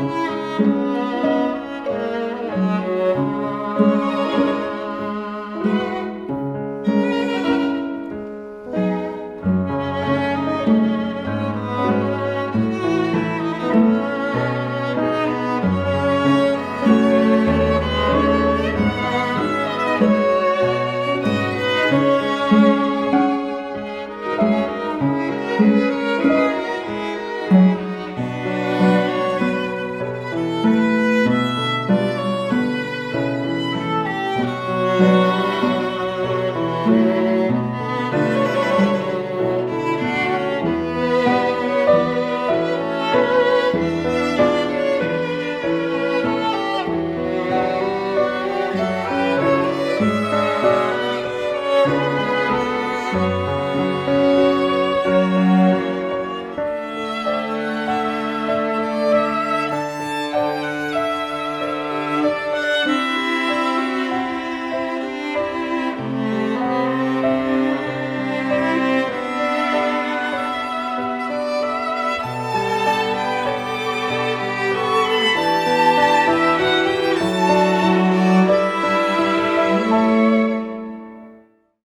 Música